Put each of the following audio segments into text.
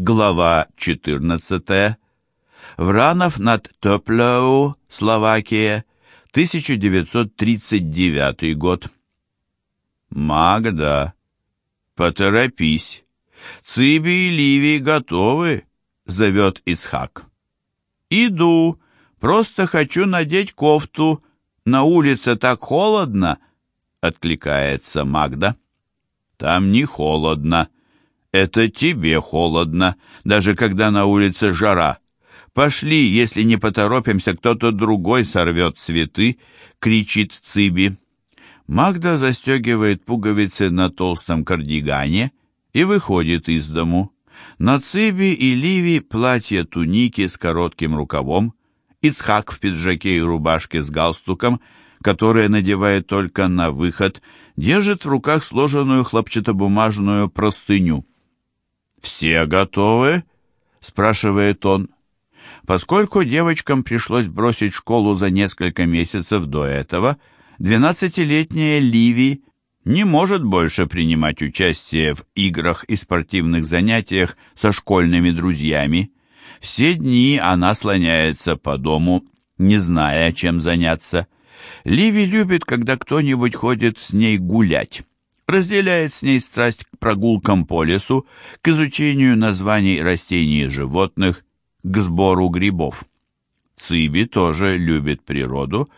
Глава 14. Вранов над Топлоу, Словакия, 1939 год. Магда, поторопись. Циби и Ливи готовы, зовет Ицхак. Иду, просто хочу надеть кофту. На улице так холодно, откликается Магда. Там не холодно. Это тебе холодно, даже когда на улице жара. Пошли, если не поторопимся, кто-то другой сорвет цветы, кричит Циби. Магда застегивает пуговицы на толстом кардигане и выходит из дому. На Циби и Ливи платье туники с коротким рукавом, Ицхак в пиджаке и рубашке с галстуком, которые надевает только на выход, держит в руках сложенную хлопчатобумажную простыню. «Все готовы?» — спрашивает он. Поскольку девочкам пришлось бросить школу за несколько месяцев до этого, двенадцатилетняя Ливи не может больше принимать участие в играх и спортивных занятиях со школьными друзьями. Все дни она слоняется по дому, не зная, чем заняться. Ливи любит, когда кто-нибудь ходит с ней гулять разделяет с ней страсть к прогулкам по лесу, к изучению названий растений и животных, к сбору грибов. Циби тоже любит природу,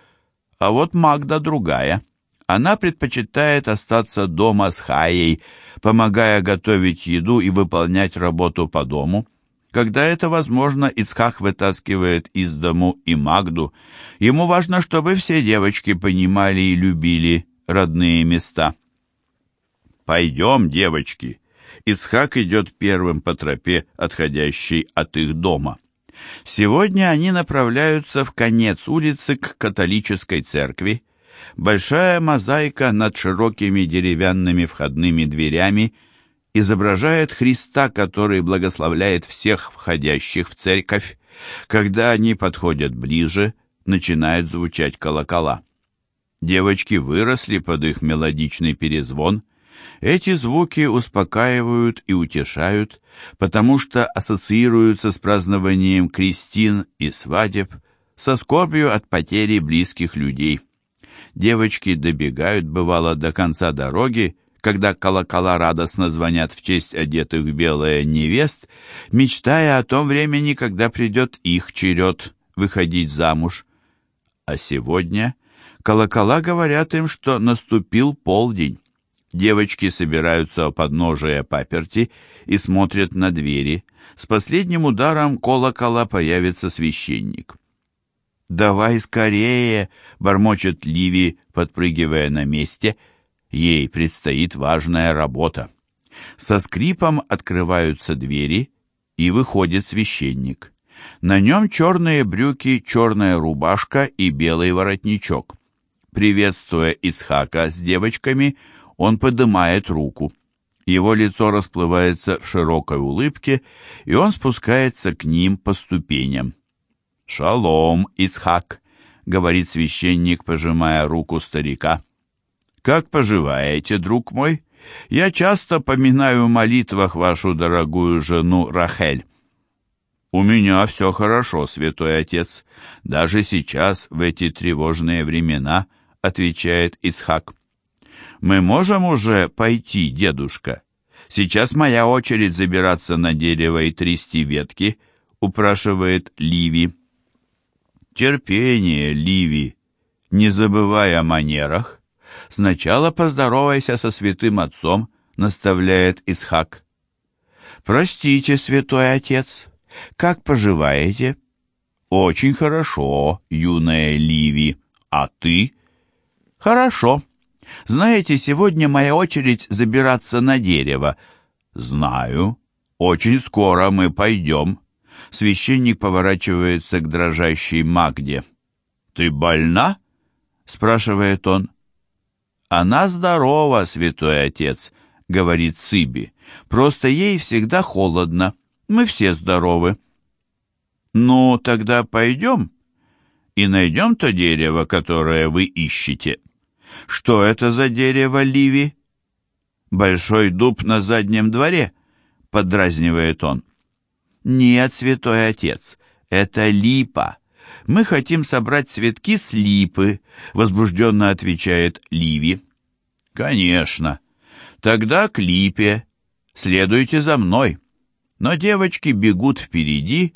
а вот Магда другая. Она предпочитает остаться дома с Хаей, помогая готовить еду и выполнять работу по дому. Когда это возможно, Ицхак вытаскивает из дому и Магду. Ему важно, чтобы все девочки понимали и любили родные места. «Пойдем, девочки!» Исхак идет первым по тропе, отходящей от их дома. Сегодня они направляются в конец улицы к католической церкви. Большая мозаика над широкими деревянными входными дверями изображает Христа, который благословляет всех входящих в церковь. Когда они подходят ближе, начинает звучать колокола. Девочки выросли под их мелодичный перезвон, эти звуки успокаивают и утешают, потому что ассоциируются с празднованием крестин и свадеб, со скорбью от потери близких людей. Девочки добегают, бывало, до конца дороги, когда колокола радостно звонят в честь одетых в белое невест, мечтая о том времени, когда придет их черед выходить замуж. А сегодня колокола говорят им, что наступил полдень. Девочки собираются у подножия паперти и смотрят на двери. С последним ударом колокола появится священник. «Давай скорее!» — бормочет Ливи, подпрыгивая на месте. Ей предстоит важная работа. Со скрипом открываются двери, и выходит священник. На нем черные брюки, черная рубашка и белый воротничок. Приветствуя Исхака с девочками, он поднимает руку. Его лицо расплывается в широкой улыбке, и он спускается к ним по ступеням. «Шалом, Ицхак!» — говорит священник, пожимая руку старика. «Как поживаете, друг мой? Я часто поминаю в молитвах вашу дорогую жену Рахель». «У меня все хорошо, святой отец. Даже сейчас, в эти тревожные времена», — отвечает Ицхак. «Мы можем уже пойти, дедушка? Сейчас моя очередь забираться на дерево и трясти ветки», — упрашивает Ливи. «Терпение, Ливи, не забывай о манерах. Сначала поздоровайся со святым отцом», — наставляет Исхак. «Простите, святой отец, как поживаете?» «Очень хорошо, юная Ливи. А ты?» «Хорошо. Знаете, сегодня моя очередь забираться на дерево. Знаю. Очень скоро мы пойдем. Священник поворачивается к дрожащей Магде. Ты больна? спрашивает он. Она здорова, святой отец, говорит Циби. Просто ей всегда холодно. Мы все здоровы. Ну, тогда пойдем и найдем то дерево, которое вы ищете. Что это за дерево, Ливи? Большой дуб на заднем дворе, подразнивает он. «Нет, святой отец, это липа. Мы хотим собрать цветки с липы», — возбужденно отвечает Ливи. «Конечно. Тогда к липе. Следуйте за мной». Но девочки бегут впереди,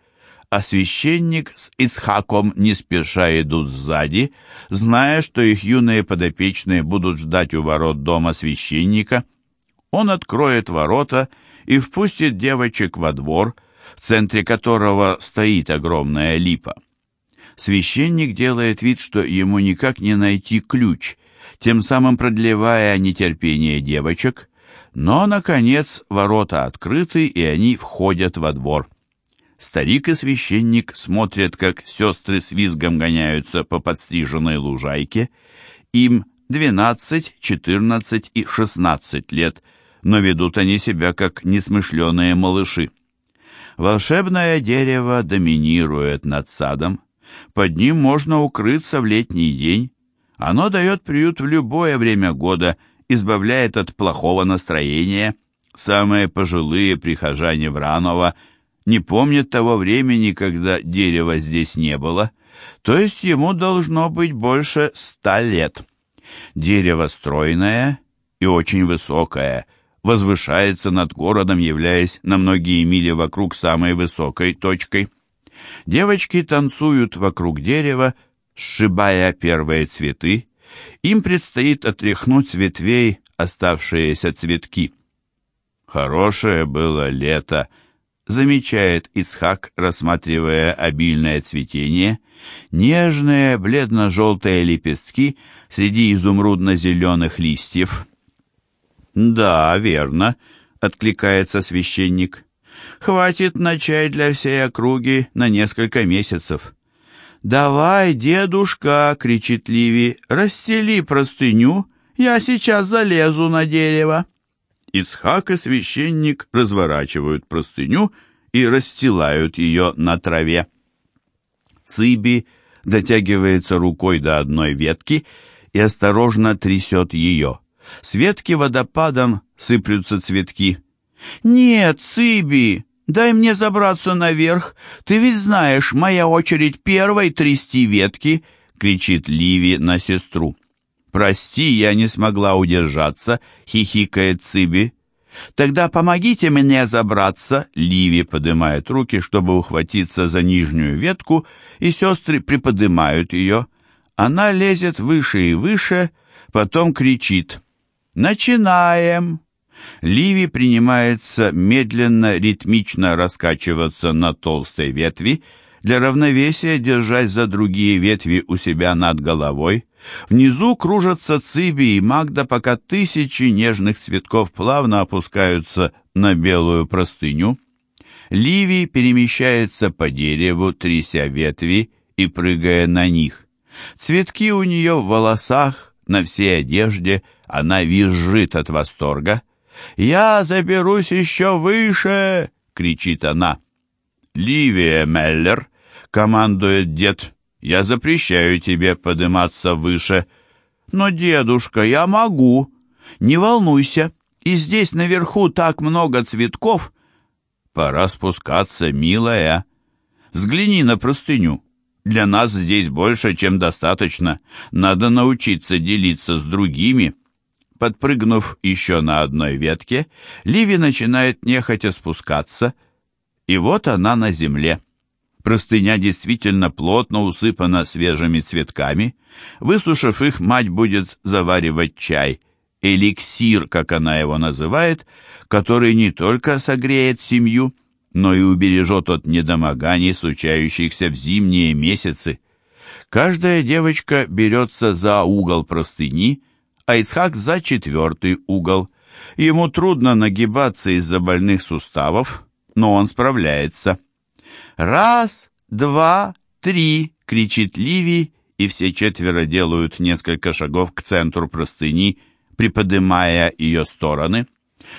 а священник с Исхаком не спеша идут сзади, зная, что их юные подопечные будут ждать у ворот дома священника. Он откроет ворота и впустит девочек во двор, в центре которого стоит огромная липа. Священник делает вид, что ему никак не найти ключ, тем самым продлевая нетерпение девочек, но, наконец, ворота открыты, и они входят во двор. Старик и священник смотрят, как сестры с визгом гоняются по подстриженной лужайке. Им двенадцать, четырнадцать и шестнадцать лет, но ведут они себя как несмышленые малыши. Волшебное дерево доминирует над садом. Под ним можно укрыться в летний день. Оно дает приют в любое время года, избавляет от плохого настроения. Самые пожилые прихожане Вранова не помнят того времени, когда дерева здесь не было, то есть ему должно быть больше ста лет. Дерево стройное и очень высокое – возвышается над городом, являясь на многие мили вокруг самой высокой точкой. Девочки танцуют вокруг дерева, сшибая первые цветы. Им предстоит отряхнуть с ветвей оставшиеся цветки. «Хорошее было лето», — замечает Ицхак, рассматривая обильное цветение. Нежные бледно-желтые лепестки среди изумрудно-зеленых листьев — «Да, верно», — откликается священник. «Хватит на чай для всей округи на несколько месяцев». «Давай, дедушка!» — кричит Ливи. «Расстели простыню, я сейчас залезу на дерево». Исхак и священник разворачивают простыню и расстилают ее на траве. Циби дотягивается рукой до одной ветки и осторожно трясет ее. С ветки водопадом сыплются цветки. «Нет, Циби, дай мне забраться наверх. Ты ведь знаешь, моя очередь первой трясти ветки!» — кричит Ливи на сестру. «Прости, я не смогла удержаться», — хихикает Циби. «Тогда помогите мне забраться!» Ливи поднимает руки, чтобы ухватиться за нижнюю ветку, и сестры приподнимают ее. Она лезет выше и выше, потом кричит. «Начинаем!» Ливи принимается медленно, ритмично раскачиваться на толстой ветви, для равновесия держась за другие ветви у себя над головой. Внизу кружатся Циби и Магда, пока тысячи нежных цветков плавно опускаются на белую простыню. Ливи перемещается по дереву, тряся ветви и прыгая на них. Цветки у нее в волосах, на всей одежде — она визжит от восторга. «Я заберусь еще выше!» — кричит она. «Ливия Меллер!» — командует дед. «Я запрещаю тебе подниматься выше». «Но, дедушка, я могу. Не волнуйся. И здесь наверху так много цветков». «Пора спускаться, милая. Взгляни на простыню. Для нас здесь больше, чем достаточно. Надо научиться делиться с другими». Подпрыгнув еще на одной ветке, Ливи начинает нехотя спускаться, и вот она на земле. Простыня действительно плотно усыпана свежими цветками. Высушив их, мать будет заваривать чай, эликсир, как она его называет, который не только согреет семью, но и убережет от недомоганий, случающихся в зимние месяцы. Каждая девочка берется за угол простыни, а Исхак за четвертый угол. Ему трудно нагибаться из-за больных суставов, но он справляется. «Раз, два, три!» — кричит Ливи, и все четверо делают несколько шагов к центру простыни, приподнимая ее стороны.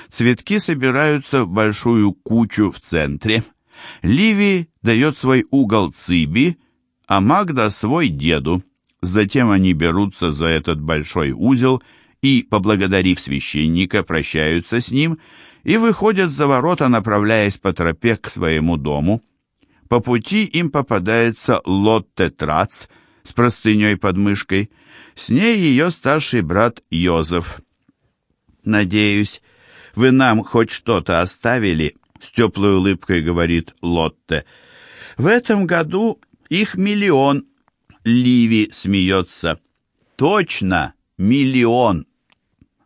Цветки собираются в большую кучу в центре. Ливи дает свой угол Циби, а Магда свой деду. Затем они берутся за этот большой узел и, поблагодарив священника, прощаются с ним и выходят за ворота, направляясь по тропе к своему дому. По пути им попадается Лотте Трац с простыней под мышкой, с ней ее старший брат Йозеф. «Надеюсь, вы нам хоть что-то оставили?» — с теплой улыбкой говорит Лотте. «В этом году их миллион!» Ливи смеется. «Точно, миллион!»